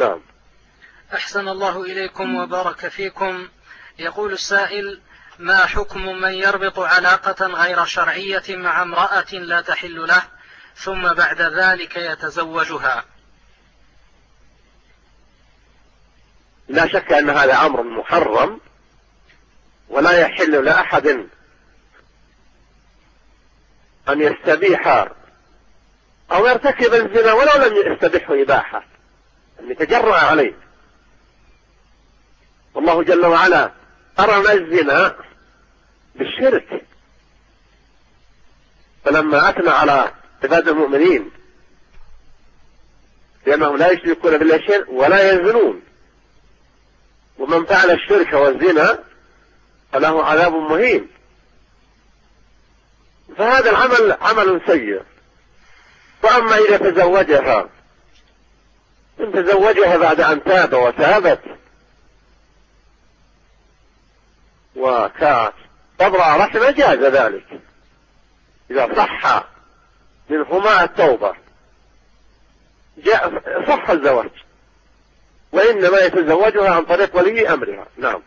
نعم. أحسن الله إليكم وبارك فيكم. يقول السائل ما حكم من يربط علاقة غير شرعية مع امرأة لا تحل له ثم بعد ذلك يتزوجها؟ لا شك أن هذا أمر محرم ولا يحل لأحد أن يستبيح أو يرتكب الزنا ولو لم يستبحه إباحة. أن يتجرأ عليه. والله جل وعلا قرن الزنا بالشرك. فلما أثنى على عباد المؤمنين لأنهم لا يشركون بالله شيء ولا يزنون. ومن فعل الشرك والزنا فله عذاب مهين. فهذا العمل عمل سيء. وأما إذا تزوجها إن تزوجها بعد أن تاب وتابت. وكانت تبرأ رحمة جاز ذلك. إذا صح منهما التوبة. جاء صح الزواج. وإنما يتزوجها عن طريق ولي أمرها. نعم.